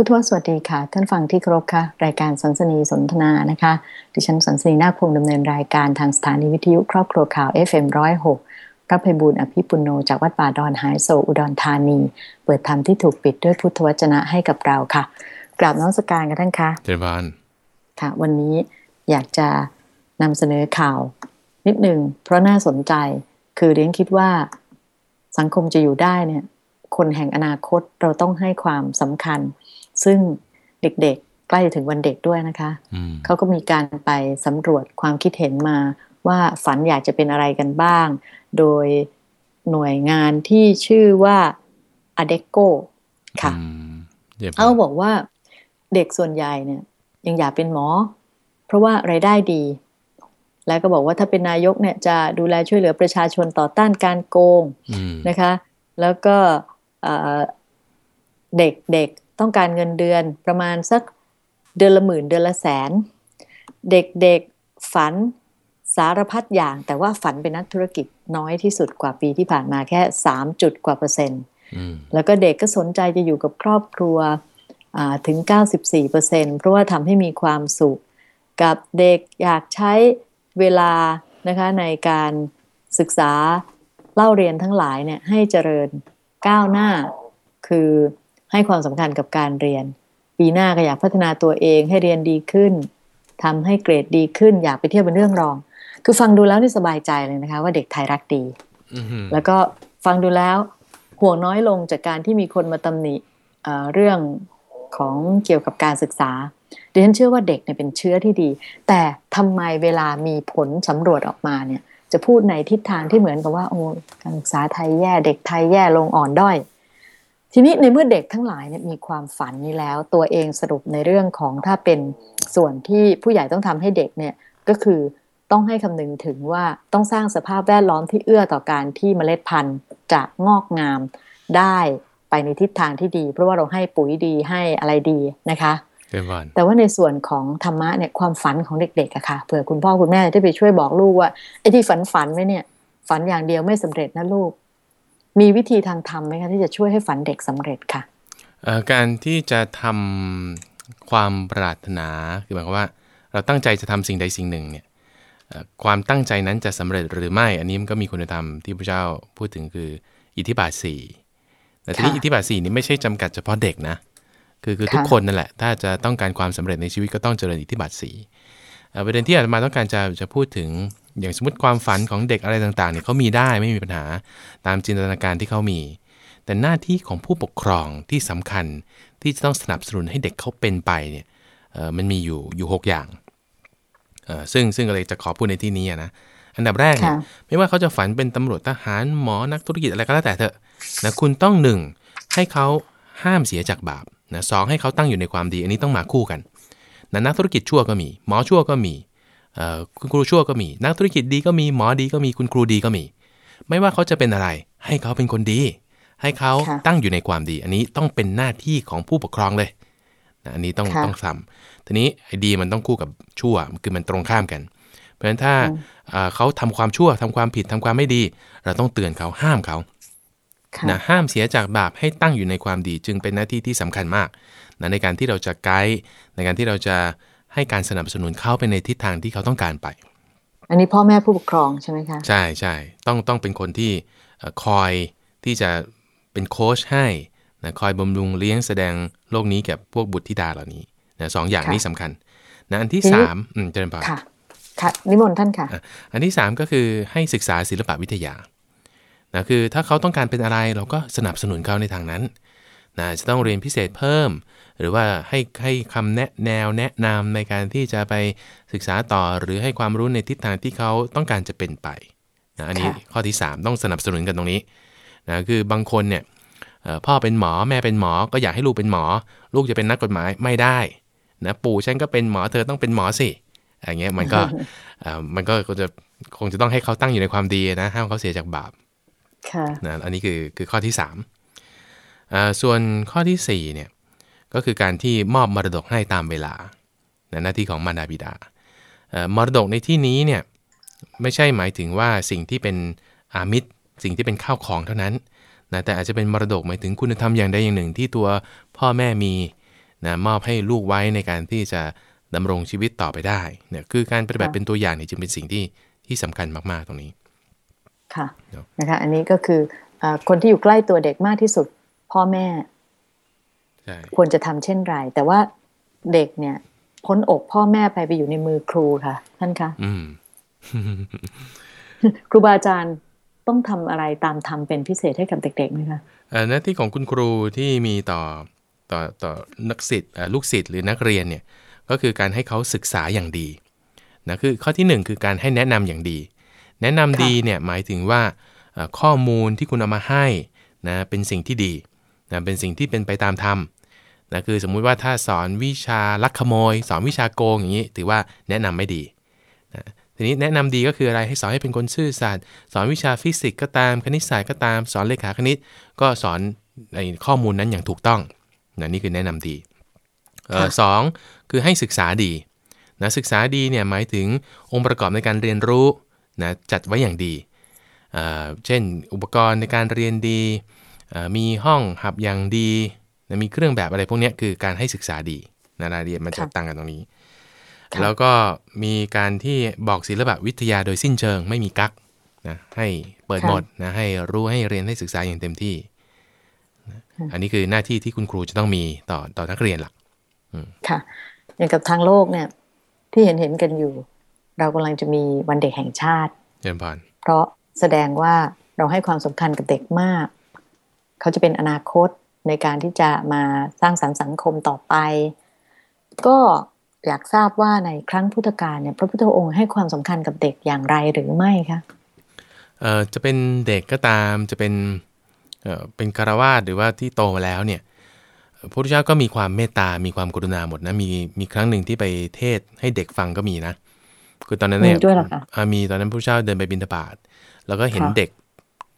พุทธวสวัสดีค่ะ ท่านฟังที่เคารพค่ะ รายการสันสนีสนทนานะคะ ดิฉันสันสนีนาคพงศ์ดำเนินรายการทางสถานีวิทยุครอบครัวข่าว FM106 พระภัยบูลอภิปุโนจากวัดป่าดอนหายโศอุดรธานี เปิดธรรมที่ถูกปิดด้วยพุทธวจนะให้กับเราค่ะ กราบน้องสการกันท่านคะเจริญพรค่ะ วันนี้อยากจะนำเสนอข่าว นิดหนึ่งเพราะน่าสนใจคือเรียนคิดว่าสังคมจะอยู่ได้เนี่ย คนแห่งอนาคตเราต้องให้ความสำคัญ ซึ่งเด็กๆใกล้ถึงวันเด็กด้วยนะคะอืมเขาก็มีการไปสำรวจความคิดเห็นมาว่าฝันอยากจะเป็นอะไรกันบ้าง โดยหน่วยงานที่ชื่อว่า ADECO ค่ะอืมเยี่ยมเขาบอกว่าเด็กส่วนใหญ่เนี่ย ยังอยากเป็นหมอ เพราะว่ารายได้ดี แล้วก็บอกว่าถ้าเป็นนายกเนี่ยจะดูแลช่วยเหลือประชาชนต่อต้านการโกงอืมนะคะ แล้วก็เอ่อเด็กเด็ก ต้องการเงินเดือนประมาณสักเดือนละหมื่นเดือนละแสน เด็กเด็กฝันสารพัดอย่าง แต่ว่าฝันเป็นนักธุรกิจน้อยที่สุดกว่าปีที่ผ่านมาแค่3จุดกว่าเปอร์เซ็นต์อืมแล้วก็เด็กก็สนใจจะอยู่กับครอบครัวอ่าถึง 94%เพราะว่าทำให้มีความสุข กับเด็กอยากใช้เวลานะคะในการศึกษาเล่าเรียนทั้งหลายเนี่ยให้เจริญก้าวหน้า คือ ให้ความสำคัญกับการเรียน ปีหน้าก็อยากพัฒนาตัวเองให้เรียนดีขึ้นทำให้เกรดดีขึ้น อยากไปเที่ยวเป็นเรื่องรอง คือฟังดูแล้วนี่สบายใจเลยนะคะ ว่าเด็กไทยรักดีอืมแล้วก็ฟังดูแล้วห่วงน้อยลงจากการที่มีคนมาตำหนิเอ่อเรื่องของเกี่ยวกับการศึกษาดิฉันเชื่อว่าเด็กเนี่ยเป็นเชื้อที่ดี แต่ทำไมเวลามีผลสำรวจออกมาเนี่ย จะพูดในทิศทางที่เหมือนกับว่าโอ้การศึกษาไทยแย่เด็กไทยแย่ลงอ่อนด้อย ทีนี้ในเมื่อเด็กทั้งหลายเนี่ยมีความฝันนี้แล้ว ตัวเองสรุปในเรื่องของถ้าเป็นส่วนที่ผู้ใหญ่ต้องทำให้เด็กเนี่ยก็คือต้องให้คำนึงถึงว่าต้องสร้างสภาพแวดล้อมที่เอื้อต่อการที่เมล็ดพันธุ์จะงอกงามได้ไปในทิศทางที่ดี เพราะว่าเราให้ปุ๋ยดีให้อะไรดีนะคะเจริญพรแต่ว่าในส่วนของธรรมะเนี่ยความฝันของเด็กๆอะค่ะเผื่อคุณพ่อคุณแม่จะไปช่วยบอกลูกว่าไอ้ที่ฝันฝันๆไว้เนี่ย ฝันอย่างเดียวไม่สำเร็จนะลูก มีวิธีทางธรรมไหมคะที่จะช่วยให้ฝันเด็กสำเร็จค่ะเอ่อการที่จะทำความปรารถนาคือหมายความว่า เราตั้งใจจะทำสิ่งใดสิ่งหนึ่งเนี่ยเอ่อความตั้งใจนั้นจะสำเร็จหรือไม่ อันนี้มันก็มีคุณธรรมที่พระเจ้าพูดถึงคืออิทธิบาทสี่แต่ทีนี้ค่ะอิทธิบาทสี่นี้ไม่ใช่จำกัดเฉพาะเด็กนะคือคือค่ะทุกคนนั่นแหละ ถ้าจะต้องการความสำเร็จในชีวิตก็ต้องเจริญอิทธิบาทสี่เอ่อประเด็นที่อาตมาต้องการจะจะพูดถึง อย่างสมมติความฝันของเด็กอะไรต่างๆเนี่ยเขามีได้ไม่มีปัญหาตามจินตนาการที่เขามี แต่หน้าที่ของผู้ปกครองที่สำคัญที่จะต้องสนับสนุนให้เด็กเขาเป็นไปเนี่ยเอ่อมันมีอยู่อยู่หกอย่างเอ่อซึ่งซึ่งก็เลยจะขอพูดในที่นี้อะนะอันดับแรกเนี่ยค่ะไม่ว่าเขาจะฝันเป็นตำรวจทหารหมอนักธุรกิจอะไรก็แล้วแต่เถอะนะคุณต้องหนึ่งให้เขาห้ามเสียจากบาปนะสองให้เขาตั้งอยู่ในความดี อันนี้ต้องมาคู่กันนะนักธุรกิจชั่วก็มี หมอชั่วก็มีเอ่อ คุณครูชั่วก็มี นักธุรกิจดีก็มีหมอดีก็มีคุณครูดีก็มี ไม่ว่าเขาจะเป็นอะไร ให้เขาเป็นคนดี ให้เขาค่ะตั้งอยู่ในความดี อันนี้ต้องเป็นหน้าที่ของผู้ปกครองเลยนะอันนี้ต้องค่ะต้องทำทีนี้ไอ้ดีมันต้องคู่กับชั่วคือมันตรงข้ามกัน เพราะฉะนั้นถ้าอืมเอ่อเขาทำความชั่วทำความผิดทำความไม่ดี เราต้องเตือนเขาห้ามเขาค่ะนะห้ามเสียจากบาปให้ตั้งอยู่ในความดีจึงเป็นหน้าที่ที่สำคัญมากนะในการที่เราจะไกด์ในการที่เราจะ ให้การสนับสนุนเขาไปในทิศทางที่เขาต้องการไป อันนี้พ่อแม่ผู้ปกครองใช่ไหมคะใช่ใช่ต้องต้องเป็นคนที่เอ่อคอยที่จะเป็นโค้ชให้นะคอยบำรุงเลี้ยงแสดงโลกนี้แก่พวกบุตรธิดาเหล่านี้นะสองอย่างค่ะนี้สำคัญนะอันที่ทีนี้สามอืมเจริญพรค่ะค่ะนิมนต์ท่านค่ะอะอันที่3ก็คือให้ศึกษาศิลปะวิทยานะคือถ้าเขาต้องการเป็นอะไรเราก็สนับสนุนเขาในทางนั้น นะจะต้องเรียนพิเศษเพิ่ม หรือว่าให้ให้คำแนะแนวแนะนำในการที่จะไปศึกษาต่อหรือให้ความรู้ในทิศทางที่เขาต้องการจะเป็นไปนะอันนี้ค่ะข้อที่ 3 ต้องสนับสนุนกันตรงนี้นะคือบางคนเนี่ยเอ่อพ่อเป็นหมอแม่เป็นหมอก็อยากให้ลูกเป็นหมอ ลูกจะเป็นนักกฎหมายไม่ได้นะปู่ฉันก็เป็นหมอเธอต้องเป็นหมอสิอย่างเงี้ยมันก็เอ่อมันก็คงจะคงจะต้องให้เขาตั้งอยู่ในความดีนะห้ามเขาเสียจากบาปค่ะนะอันนี้คือคือข้อที่3อ่า ส่วนข้อที่4เนี่ยก็คือการที่มอบมรดกให้ตามเวลานะหน้าที่ของมารดาบิดาเอ่อมรดกในที่นี้เนี่ยไม่ใช่หมายถึงว่าสิ่งที่เป็นอามิตรสิ่งที่เป็นข้าวของเท่านั้นนะแต่อาจจะเป็นมรดกหมายถึงคุณธรรมอย่างใดอย่างหนึ่งที่ตัวพ่อแม่มีนะมอบให้ลูกไว้ในการที่จะดำรงชีวิตต่อไปได้เนี่ยคือการปฏิบัติเป็นตัวอย่างเนี่ยจึงเป็นสิ่งที่ที่สำคัญมากๆตรงนี้ค่ะนะคะอันนี้ก็คืออคนที่อยู่ใกล้ตัวเด็กมากที่สุด พ่อแม่ควรจะทำเช่นไร แต่ว่าเด็กเนี่ย พ้นอกพ่อแม่ไปไปอยู่ในมือครูค่ะ ท่านคะครูบาอาจารย์ต้องทำอะไรตามธรรมเป็นพิเศษให้กับเด็กๆไหมคะหน้าที่ของคุณครูที่มีต่อต่อต่อนักศิษย์ลูกศิษย์หรือนักเรียนเนี่ย ก็คือการให้เขาศึกษาอย่างดีนะคือข้อที่ 1 คือการให้แนะนำอย่างดี แนะนำดีเนี่ยหมายถึงว่าข้อมูลที่คุณเอามาให้นะเป็นสิ่งที่ดี นะเป็นสิ่งที่เป็นไปตามธรรมนะคือสมมุติว่าถ้าสอนวิชาลักขโมย สอนวิชาโกงอย่างนี้ ถือว่าแนะนำไม่ดีนะทีนี้แนะนำดีก็คืออะไรให้สอนให้เป็นคนซื่อสัตย์สอนวิชาฟิสิกส์ก็ตามคณิตศาสตร์ก็ตาม สอนเลขาคณิต ก็สอนในข้อมูลนั้นอย่างถูกต้องนะนี่คือแนะนำดีสองคือให้ศึกษาดีนะศึกษาดีเนี่ยหมายถึงองค์ประกอบในการเรียนรู้นะจัดไว้อย่างดี เช่นอุปกรณ์ในการเรียนดี มีห้องหับอย่างดีนะมีเครื่องแบบอะไรพวกนี้คือการให้ศึกษาดีนะรายละเอียดมันจะตั้งกันตรงนี้ แล้วก็มีการที่บอกศิลปะวิทยาโดยสิ้นเชิงไม่มีกักนะให้เปิดหมดนะให้รู้ให้เรียนให้ศึกษาอย่างเต็มที่ อันนี้คือหน้าที่ที่คุณครูจะต้องมีต่อต่อนักเรียนหลักค่ะ อย่างกับทางโลกเนี่ย ที่เห็นเห็นกันอยู่ เรากำลังจะมีวันเด็กแห่งชาติเยี่ยมพานเพราะแสดงว่าเราให้ความสำคัญกับเด็กมาก เขาจะเป็นอนาคตในการที่จะมาสร้างสรรค์สังคมต่อไป ก็อยากทราบว่าในครั้งพุทธกาลเนี่ยพระพุทธองค์ให้ความสำคัญกับเด็กอย่างไรหรือไม่คะเอ่อจะเป็นเด็กก็ตามจะเป็นเอ่อเป็นคารวาสหรือว่าที่โตมาแล้วเนี่ยพระพุทธเจ้าก็มีความเมตตา มีความกรุณาหมดนะมีมีครั้งหนึ่งที่ไปเทศให้เด็กฟังก็มีนะ คือตอนนั้นเนี่ยมีตอนนั้นพระพุทธเจ้าเดินไปบิณฑบาตแล้วก็เห็นเด็ก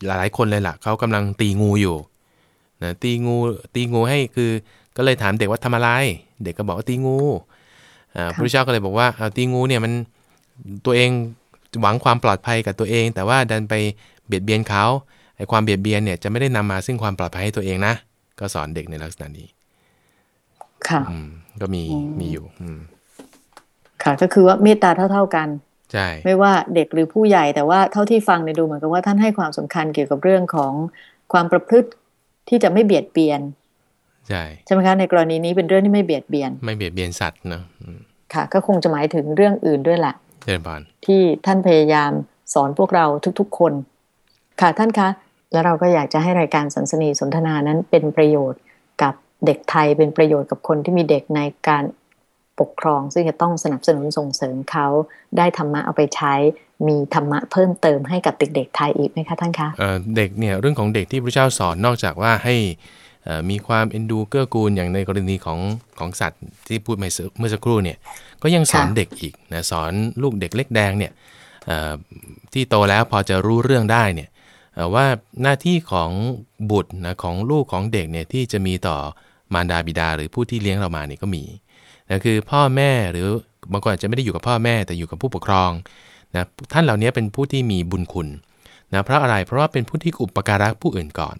หลายๆคนเลยล่ะเขากำลังตีงูอยู่ นะตีงูตีงูให้คือก็เลยถามเด็กว่าทำอะไร เด็กก็บอกว่าตีงูอ่าพระเจ้าก็เลยบอกว่าเอาตีงูเนี่ยมันตัวเองหวังความปลอดภัยกับตัวเอง แต่ว่าดันไปเบียดเบียนเขาไอ้ความเบียดเบียนเนี่ยจะไม่ได้นำมาซึ่งความปลอดภัยให้ตัวเองนะ ก็สอนเด็กในลักษณะนี้ ค่ะก็มีมีอยู่ อืค่ะก็คือว่าเมตตาเท่า ๆกันใช่ไม่ว่าเด็กหรือผู้ใหญ่แต่ว่าเท่าที่ฟังในดูเหมือนกับว่าท่านให้ความสำคัญเกี่ยวกับเรื่องของความประพฤติ ที่จะไม่เบียดเบียนใช่ใช่ไหมคะในกรณีนี้เป็นเรื่องที่ไม่เบียดเบียน ไม่เบียดเบียนสัตว์เนาะค่ะ ก็คงจะหมายถึงเรื่องอื่นด้วยแหละเจริญพรที่ท่านพยายามสอนพวกเราทุกๆคน ค่ะท่านคะ แล้วเราก็อยากจะให้รายการสันสนีสนทนานั้นเป็นประโยชน์กับเด็กไทยเป็นประโยชน์กับคนที่มีเด็กในการ ปกครอง ซึ่งจะต้องสนับสนุนส่งเสริมเขาได้ธรรมะเอาไปใช้ มีธรรมะเพิ่มเติมให้กับเด็กๆไทยอีกไหมคะท่านคะเด็กเนี่ยเรื่องของเด็กที่พระเจ้าสอนนอกจากว่าให้มีความเอ็นดูเกื้อกูลอย่างในกรณีของของสัตว์ที่พูดเมื่อสักครู่เนี่ยก็ยังสอนเด็กอีกนะสอนลูกเด็กเล็กแดงเนี่ยที่โตแล้วพอจะรู้เรื่องได้เนี่ยว่าหน้าที่ของบุตรนะของลูกของเด็กเนี่ยที่จะมีต่อมารดาบิดาหรือผู้ที่เลี้ยงเรามาเนี่ยก็มี นะคือพ่อแม่หรือบางคนอาจจะไม่ได้อยู่กับพ่อแม่แต่อยู่กับผู้ปกครองนะท่านเหล่านี้เป็นผู้ที่มีบุญคุณนะเพราะอะไรเพราะว่าเป็นผู้ที่อุปการะผู้อื่นก่อน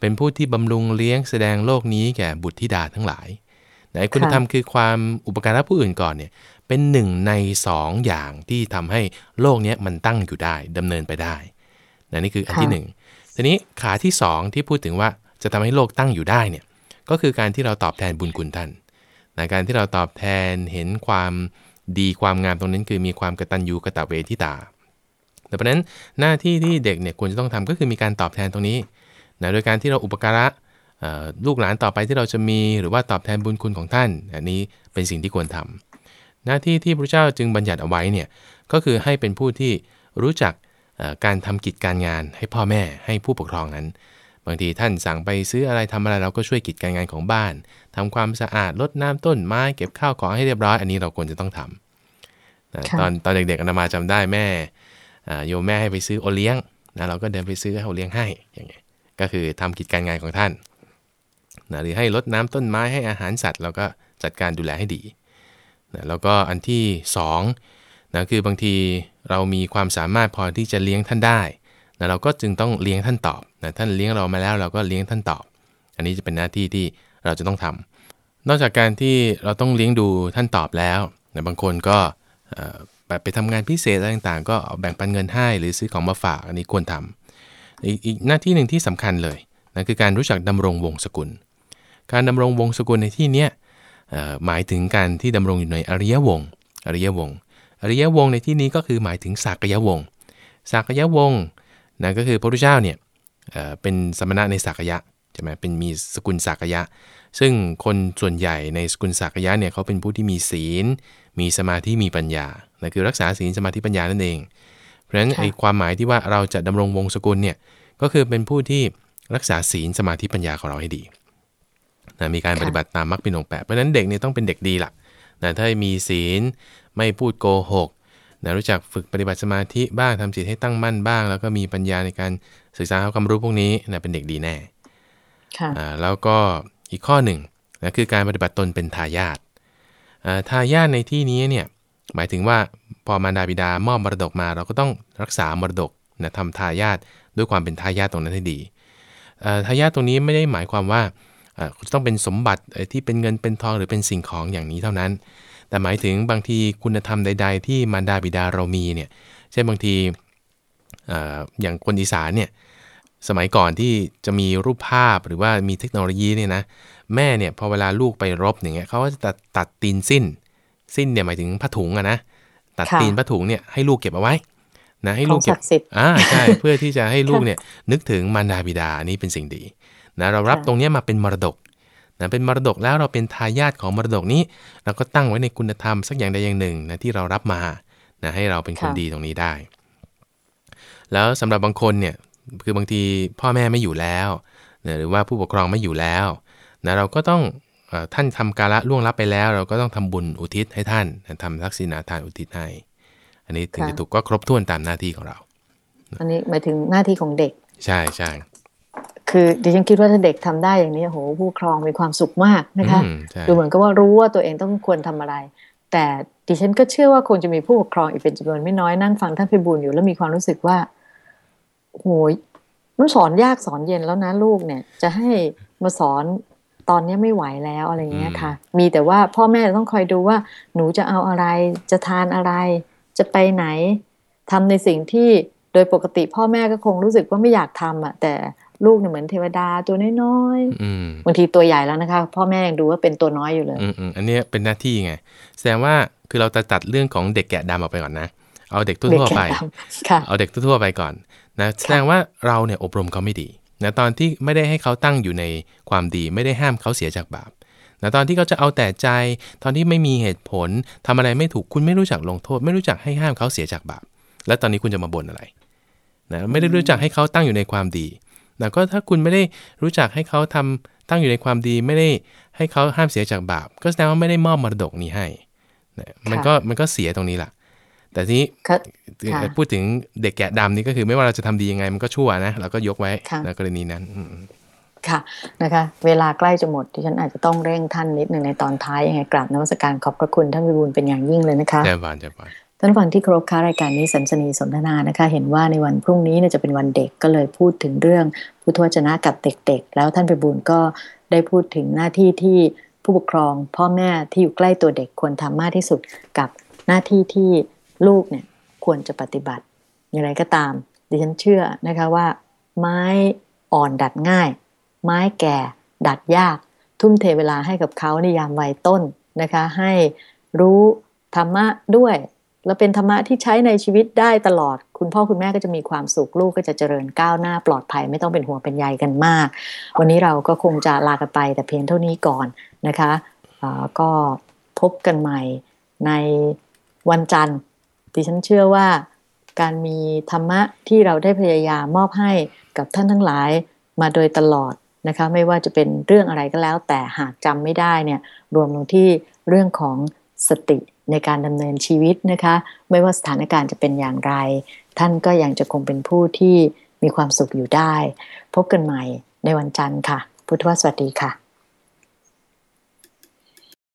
เป็นผู้ที่บำรุงเลี้ยงแสดงโลกนี้แก่บุตรธิดาทั้งหลายนะคุณธรรมคือความอุปการะผู้อื่นก่อนเนี่ยเป็นหนึ่งในสองอย่างที่ทำให้โลกนี้มันตั้งอยู่ได้ดำเนินไปได้นะนี่คืออันที่1ทีนี้ขาที่2ที่พูดถึงว่าจะทำให้โลกตั้งอยู่ได้เนี่ยก็คือการที่เราตอบแทนบุญคุณท่าน นะการที่เราตอบแทนเห็นความดีความงามตรงนั้นคือมีความกตัญญูกตเวทิตาแต่เพราะนั้นหน้าที่ที่เด็กเนี่ยควรจะต้องทำก็คือมีการตอบแทนตรงนี้นะโดยการที่เราอุปการะลูกหลานต่อไปที่เราจะมีหรือว่าตอบแทนบุญคุณของท่าน อันนี้เป็นสิ่งที่ควรทำหน้าที่ที่พระเจ้าจึงบัญญัติเอาไว้เนี่ยก็คือให้เป็นผู้ที่รู้จักการทำกิจการงานให้พ่อแม่ให้ผู้ปกครองนั้น บางทีท่านสั่งไปซื้ออะไรทำอะไรเราก็ช่วยกิจการงานของบ้านทำความสะอาดลดน้ำต้นไม้เก็บข้าวของให้เรียบร้อย อันนี้เราควรจะต้องทำตอนตอนเด็กๆอนามาจำได้แม่โยมแม่ให้ไปซื้อโอเลี้ยงนะเราก็เดินไปซื้อโอเลี้ยงให้อย่างเงี้ยก็คือทำกิจการงานของท่านนะหรือให้ลดน้ำต้นไม้ให้อาหารสัตว์เราก็จัดการดูแลให้ดีนะแล้วก็อันที่2นะคือบางทีเรามีความสามารถพอที่จะเลี้ยงท่านได้ นะเราก็จึงต้องเลี้ยงท่านตอบนะท่านเลี้ยงเรามาแล้วเราก็เลี้ยงท่านตอบ อันนี้จะเป็นหน้าที่ที่เราจะต้องทำนอกจากการที่เราต้องเลี้ยงดูท่านตอบแล้วนะบางคนก็ไปทำงานพิเศษอะไรต่างๆ ก็แบ่งปันเงินให้หรือซื้อของมาฝากอันนี้ควรทำอีกอีกหน้าที่หนึ่งที่สำคัญเลยนั่นคือการรู้จักดำรงวงศกุล การดำรงวงศกุลในที่เนี้ยหมายถึงการที่ดำรงอยู่ในอริยวงศ์อริยวงศ์อริยวงศ์ในที่นี้ก็คือหมายถึงสากยวงศ์สากยวงศ์ นั่นก็คือพระพุทธเจ้าเนี่ยเป็นสมณะในสากยะใช่ไหมเป็นมีสกุลสากยะ ซึ่งคนส่วนใหญ่ในสกุลสากยะเนี่ยเขาเป็นผู้ที่มีศีล มีสมาธิมีปัญญานั่นคือรักษาศีลสมาธิปัญญานั่นเอง เพราะฉะนั้นไอ้ความหมายที่ว่าเราจะดำรงวงศกุลเนี่ยก็คือเป็นผู้ที่รักษาศีลสมาธิปัญญาของเราให้ดีนะมีการปฏิบัติตามมรรคปินองแปดเพราะฉะนั้นเด็กเนี่ยต้องเป็นเด็กดีล่ะนะถ้ามีศีลไม่พูดโกหก นะรู้จักฝึกปฏิบัติสมาธิบ้างทำจิตให้ตั้งมั่นบ้าง แล้วก็มีปัญญาในการศึกษาความรู้พวกนี้นะเป็นเด็กดีแน่ค่ะแล้วก็อีกข้อหนึ่งนะคือการปฏิบัติตนเป็นทายาททายาทในที่นี้เนี่ยหมายถึงว่าพอมารดาบิดามอบมรดกมา เราก็ต้องรักษามรดกนะทำทายาทด้วยความเป็นทายาทตรงนั้นให้ดีทายาทตรงนี้ไม่ได้หมายความว่าจะต้องเป็นสมบัติที่เป็นเงินเป็นทองหรือเป็นสิ่งของอย่างนี้เท่านั้น แต่หมายถึงบางทีคุณธรรมใด ๆ ที่มารดาบิดาเรามีเนี่ยเช่นบางทีอย่างคนอีสานเนี่ยสมัยก่อนที่จะมีรูปภาพหรือว่ามีเทคโนโลยีเนี่ยนะแม่เนี่ยพอเวลาลูกไปรบอย่างเงี้ยเขาก็จะตัดตัดตีนสิ้น สิ้นเนี่ยหมายถึงผ้าถุงอะนะตัดตีนผ้าถุงเนี่ยให้ลูกเก็บเอาไว้นะให้ลูกเก็บอ่าใช่เพื่อที่จะให้ลูกเนี่ยนึกถึงมารดาบิดานี่เป็นสิ่งดีนะเรารับตรงนี้มาเป็นมรดก นะเป็นมรดกแล้วเราเป็นทายาทของมรดกนี้ เราก็ตั้งไว้ในคุณธรรมสักอย่างใดอย่างหนึ่งนะที่เรารับมานะให้เราเป็นคนดีตรงนี้ได้ แล้วสำหรับบางคนเนี่ยคือบางทีพ่อแม่ไม่อยู่แล้วนะหรือว่าผู้ปกครองไม่อยู่แล้วนะเราก็ต้องท่านทำกาละล่วงลับไปแล้ว เราก็ต้องทำบุญอุทิศให้ท่านทำทักษิณาทานอุทิศให้อันนี้ถึงจะถูกก็ครบถ้วนตามหน้าที่ของเรา อันนี้หมายถึงหน้าที่ของเด็ก ใช่ใช่ คือดิฉันคิดว่าถ้าเด็กทำได้อย่างนี้โหผู้ครองมีความสุขมากนะคะดูเหมือนกับว่ารู้ว่าตัวเองต้องควรทำอะไร แต่ดิฉันก็เชื่อว่าคงจะมีผู้ปกครองอีกเป็นจำนวนไม่น้อยนั่งฟังท่านพิบูลอยู่แล้วมีความรู้สึกว่าโหยมันสอนยากสอนเย็นแล้วนะลูกเนี่ย จะให้มาสอนตอนนี้ไม่ไหวแล้วอะไรเงี้ยค่ะ มีแต่ว่าพ่อแม่ต้องคอยดูว่า หนูจะเอาอะไร จะทานอะไร จะไปไหนทำในสิ่งที่โดยปกติพ่อแม่ก็คงรู้สึกว่าไม่อยากทำอะแต่ ลูกเนี่ยเหมือนเทวดาตัวน้อยๆบางทีตัวใหญ่แล้วนะคะ พ่อแม่ยังดูว่าเป็นตัวน้อยอยู่เลยอันนี้เป็นหน้าที่ไง แสดงว่าคือเราจะตัดเรื่องของเด็กแกะดำออกไปก่อนนะ เอาเด็กทั่วๆไป เอาเด็กทั่วๆไปก่อนนะแสดงว่าเราเนี่ยอบรมเขาไม่ดีนะตอนที่ไม่ได้ให้เขาตั้งอยู่ในความดี ไม่ได้ห้ามเขาเสียจากบาปนะตอนที่เขาจะเอาแต่ใจ ตอนที่ไม่มีเหตุผลทำอะไรไม่ถูกคุณไม่รู้จักลงโทษ ไม่รู้จักให้ห้ามเขาเสียจากบาป แล้วตอนนี้คุณจะมาบ่นอะไรนะไม่ได้รู้จักให้เขาตั้งอยู่ในความดี นะก็ถ้าคุณไม่ได้รู้จักให้เขาทำตั้งอยู่ในความดีไม่ได้ให้เขาห้ามเสียจากบาป ก็แสดงว่าไม่ได้มอบมรดกนี้ให้นะมันก็มันก็เสียตรงนี้แหละแต่ทีนี้พูดถึงเด็กแกะดำนี่ก็คือไม่ว่าเราจะทำดียังไงมันก็ชั่วนะเราก็ยกไว้ในกรณีนั้นค่ะนะคะ เวลาใกล้จะหมดที่ฉันอาจจะต้องเร่งท่านนิดหนึ่งในตอนท้ายยังไงกราบนวัสการขอบพระคุณท่านวิบูลเป็นอย่างยิ่งเลยนะคะเจ้าบานเจ้าบาน ท่านฟังที่ครบค้ารายการนี้สันสนีสนทนานะคะ เห็นว่าในวันพรุ่งนี้จะเป็นวันเด็กก็เลยพูดถึงเรื่องพุทธวจนะกับเด็กๆ แล้วท่านไปบุญก็ได้พูดถึงหน้าที่ที่ผู้ปกครอง พ่อแม่ที่อยู่ใกล้ตัวเด็กควรทำมากที่สุดกับหน้าที่ที่ลูกเนี่ยควรจะปฏิบัติ อย่างไรก็ตาม ดิฉันเชื่อนะคะว่า ไม้อ่อนดัดง่าย ไม้แก่ดัดยาก ทุ่มเทเวลาให้กับเขาในยามวัยต้นนะคะ ให้รู้ธรรมะด้วย แล้วเป็นธรรมะที่ใช้ในชีวิตได้ตลอด คุณพ่อคุณแม่ก็จะมีความสุขลูกก็จะเจริญก้าวหน้าปลอดภัยไม่ต้องเป็นห่วงเป็นใยกันมาก วันนี้เราก็คงจะลากันไปแต่เพียงเท่านี้ก่อนนะคะก็พบกันใหม่ในวันจันทร์ดิฉันเชื่อว่าการมีธรรมะที่เราได้พยายามมอบให้กับท่านทั้งหลายมาโดยตลอดนะคะไม่ว่าจะเป็นเรื่องอะไรก็แล้ว แต่หากจำไม่ได้เนี่ยรวมลงที่เรื่องของสติ ในการดำเนินชีวิตนะคะ ไม่ว่าสถานการณ์จะเป็นอย่างไร ท่านก็ยังจะคงเป็นผู้ที่มีความสุขอยู่ได้ พบกันใหม่ในวันจันทร์ค่ะ พุทธวสวัสดีค่ะ